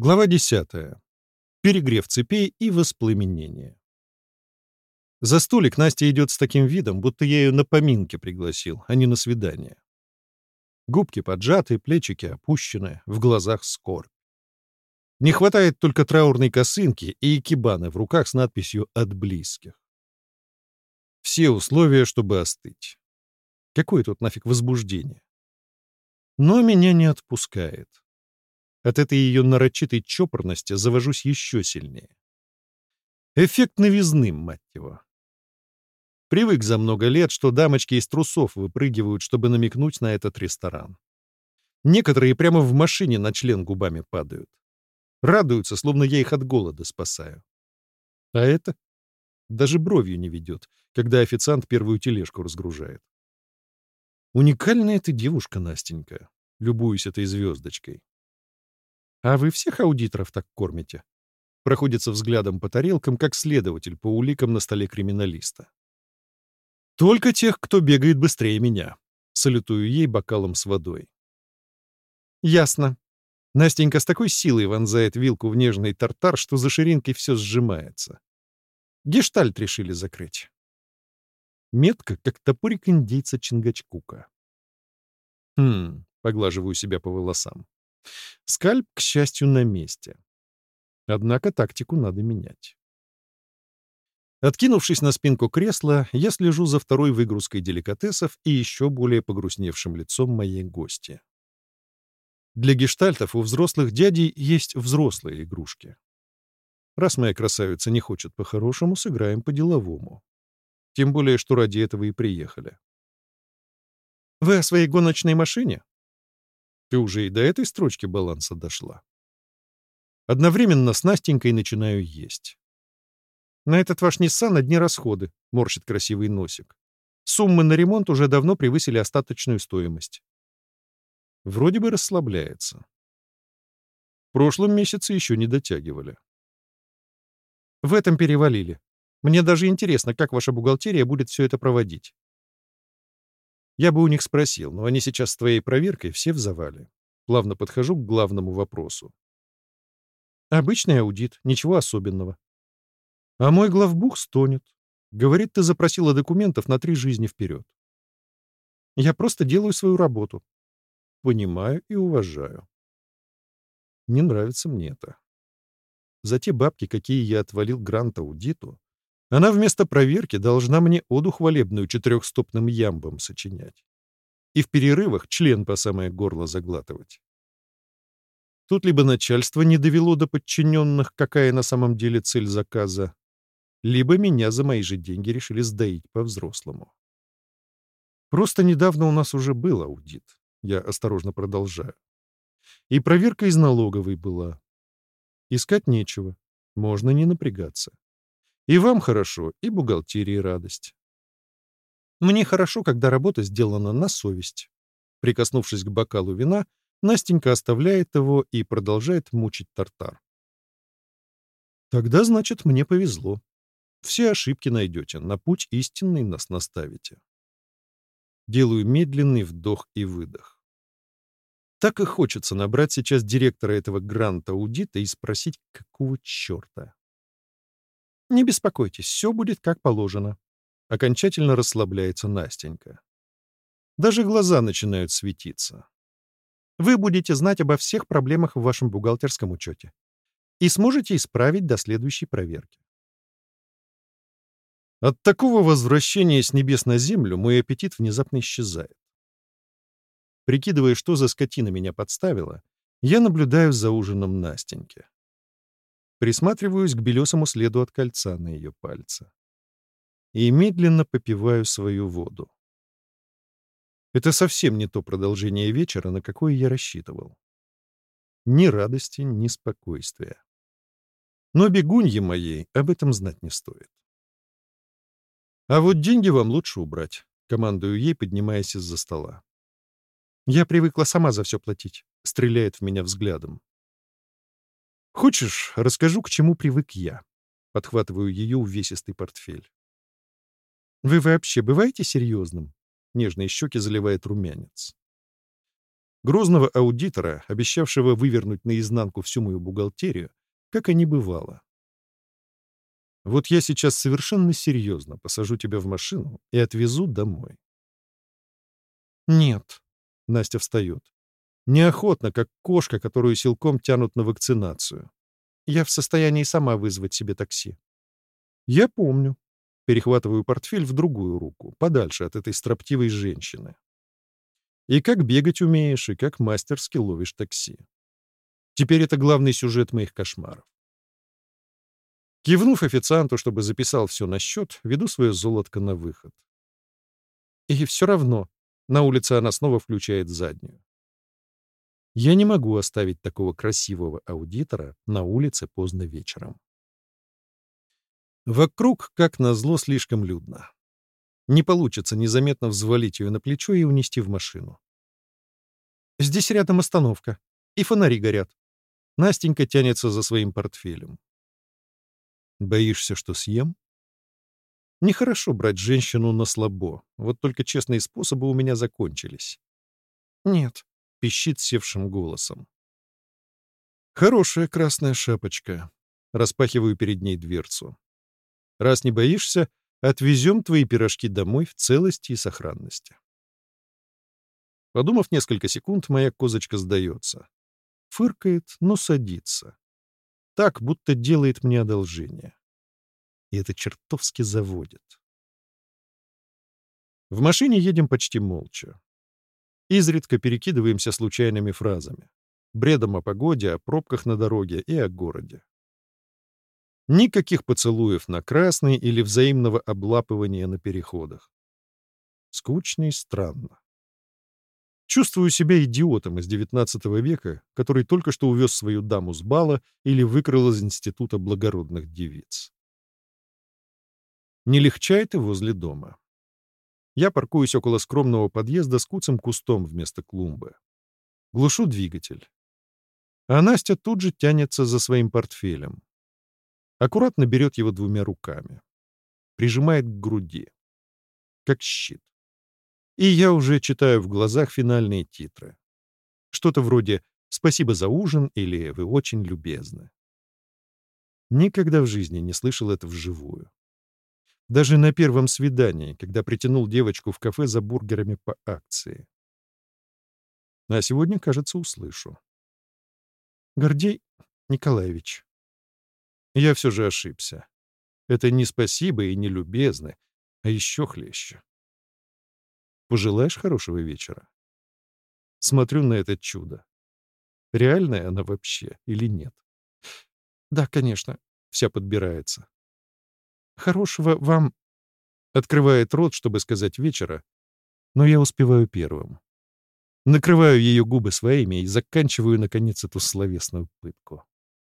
Глава 10. Перегрев цепей и воспламенение. За столик Настя идет с таким видом, будто я ее на поминки пригласил, а не на свидание. Губки поджаты, плечики опущены, в глазах скорбь. Не хватает только траурной косынки и экибаны в руках с надписью «От близких». Все условия, чтобы остыть. Какое тут нафиг возбуждение? Но меня не отпускает. От этой ее нарочитой чопорности завожусь еще сильнее. Эффект новизны, мать его. Привык за много лет, что дамочки из трусов выпрыгивают, чтобы намекнуть на этот ресторан. Некоторые прямо в машине на член губами падают. Радуются, словно я их от голода спасаю. А это даже бровью не ведет, когда официант первую тележку разгружает. Уникальная ты девушка, Настенька. Любуюсь этой звездочкой. А вы всех аудиторов так кормите? Проходится взглядом по тарелкам, как следователь по уликам на столе криминалиста. Только тех, кто бегает быстрее меня. Салютую ей бокалом с водой. Ясно. Настенька с такой силой вонзает вилку в нежный тартар, что за ширинкой все сжимается. Гештальт решили закрыть. Метка, как топорик индейца Чингачкука. Хм, поглаживаю себя по волосам. Скальп, к счастью, на месте. Однако тактику надо менять. Откинувшись на спинку кресла, я слежу за второй выгрузкой деликатесов и еще более погрустневшим лицом моей гости. Для гештальтов у взрослых дядей есть взрослые игрушки. Раз моя красавица не хочет по-хорошему, сыграем по-деловому. Тем более, что ради этого и приехали. «Вы о своей гоночной машине?» Ты уже и до этой строчки баланса дошла. Одновременно с Настенькой начинаю есть. На этот ваш Ниссан одни расходы, морщит красивый носик. Суммы на ремонт уже давно превысили остаточную стоимость. Вроде бы расслабляется. В прошлом месяце еще не дотягивали. В этом перевалили. Мне даже интересно, как ваша бухгалтерия будет все это проводить. Я бы у них спросил, но они сейчас с твоей проверкой все в завале. Плавно подхожу к главному вопросу. Обычный аудит, ничего особенного. А мой главбух стонет. Говорит, ты запросила документов на три жизни вперед. Я просто делаю свою работу. Понимаю и уважаю. Не нравится мне это. За те бабки, какие я отвалил грант-аудиту, она вместо проверки должна мне оду хвалебную четырехстопным ямбом сочинять. И в перерывах член по самое горло заглатывать. Тут либо начальство не довело до подчиненных, какая на самом деле цель заказа, либо меня за мои же деньги решили сдаить по-взрослому. Просто недавно у нас уже был аудит. Я осторожно продолжаю. И проверка из налоговой была. Искать нечего. Можно не напрягаться. И вам хорошо, и бухгалтерии радость. Мне хорошо, когда работа сделана на совесть. Прикоснувшись к бокалу вина, Настенька оставляет его и продолжает мучить тартар. Тогда, значит, мне повезло. Все ошибки найдете, на путь истинный нас наставите. Делаю медленный вдох и выдох. Так и хочется набрать сейчас директора этого гранта аудита и спросить, какого черта. Не беспокойтесь, все будет как положено. Окончательно расслабляется Настенька. Даже глаза начинают светиться. Вы будете знать обо всех проблемах в вашем бухгалтерском учете и сможете исправить до следующей проверки. От такого возвращения с небес на землю мой аппетит внезапно исчезает. Прикидывая, что за скотина меня подставила, я наблюдаю за ужином Настеньки. Присматриваюсь к белесому следу от кольца на ее пальце. И медленно попиваю свою воду. Это совсем не то продолжение вечера, на какое я рассчитывал. Ни радости, ни спокойствия. Но бегунье моей об этом знать не стоит. А вот деньги вам лучше убрать, командую ей, поднимаясь из-за стола. Я привыкла сама за все платить, стреляет в меня взглядом. «Хочешь, расскажу, к чему привык я?» Подхватываю ее увесистый портфель. «Вы вообще бываете серьезным?» Нежные щеки заливает румянец. Грозного аудитора, обещавшего вывернуть наизнанку всю мою бухгалтерию, как и не бывало. Вот я сейчас совершенно серьезно посажу тебя в машину и отвезу домой. Нет. Настя встает. Неохотно, как кошка, которую силком тянут на вакцинацию. Я в состоянии сама вызвать себе такси. Я помню. Перехватываю портфель в другую руку, подальше от этой строптивой женщины. И как бегать умеешь, и как мастерски ловишь такси. Теперь это главный сюжет моих кошмаров. Кивнув официанту, чтобы записал все на счет, веду свое золотко на выход. И все равно на улице она снова включает заднюю. Я не могу оставить такого красивого аудитора на улице поздно вечером. Вокруг, как назло, слишком людно. Не получится незаметно взвалить ее на плечо и унести в машину. Здесь рядом остановка, и фонари горят. Настенька тянется за своим портфелем. Боишься, что съем? Нехорошо брать женщину на слабо, вот только честные способы у меня закончились. Нет, — пищит севшим голосом. Хорошая красная шапочка. Распахиваю перед ней дверцу. Раз не боишься, Отвезем твои пирожки домой в целости и сохранности. Подумав несколько секунд, моя козочка сдается. Фыркает, но садится. Так, будто делает мне одолжение. И это чертовски заводит. В машине едем почти молча. Изредка перекидываемся случайными фразами. Бредом о погоде, о пробках на дороге и о городе. Никаких поцелуев на красный или взаимного облапывания на переходах. Скучно и странно. Чувствую себя идиотом из XIX века, который только что увез свою даму с бала или выкрал из Института благородных девиц. Не легчает и возле дома. Я паркуюсь около скромного подъезда с куцым кустом вместо клумбы. Глушу двигатель. А Настя тут же тянется за своим портфелем. Аккуратно берет его двумя руками. Прижимает к груди. Как щит. И я уже читаю в глазах финальные титры. Что-то вроде «Спасибо за ужин» или «Вы очень любезны». Никогда в жизни не слышал это вживую. Даже на первом свидании, когда притянул девочку в кафе за бургерами по акции. А сегодня, кажется, услышу. Гордей Николаевич, я все же ошибся. Это не спасибо и не любезно, а еще хлеще. Пожелаешь хорошего вечера? Смотрю на это чудо. Реальная она вообще или нет? Да, конечно. Вся подбирается. Хорошего вам... Открывает рот, чтобы сказать вечера, но я успеваю первым. Накрываю ее губы своими и заканчиваю, наконец, эту словесную пытку.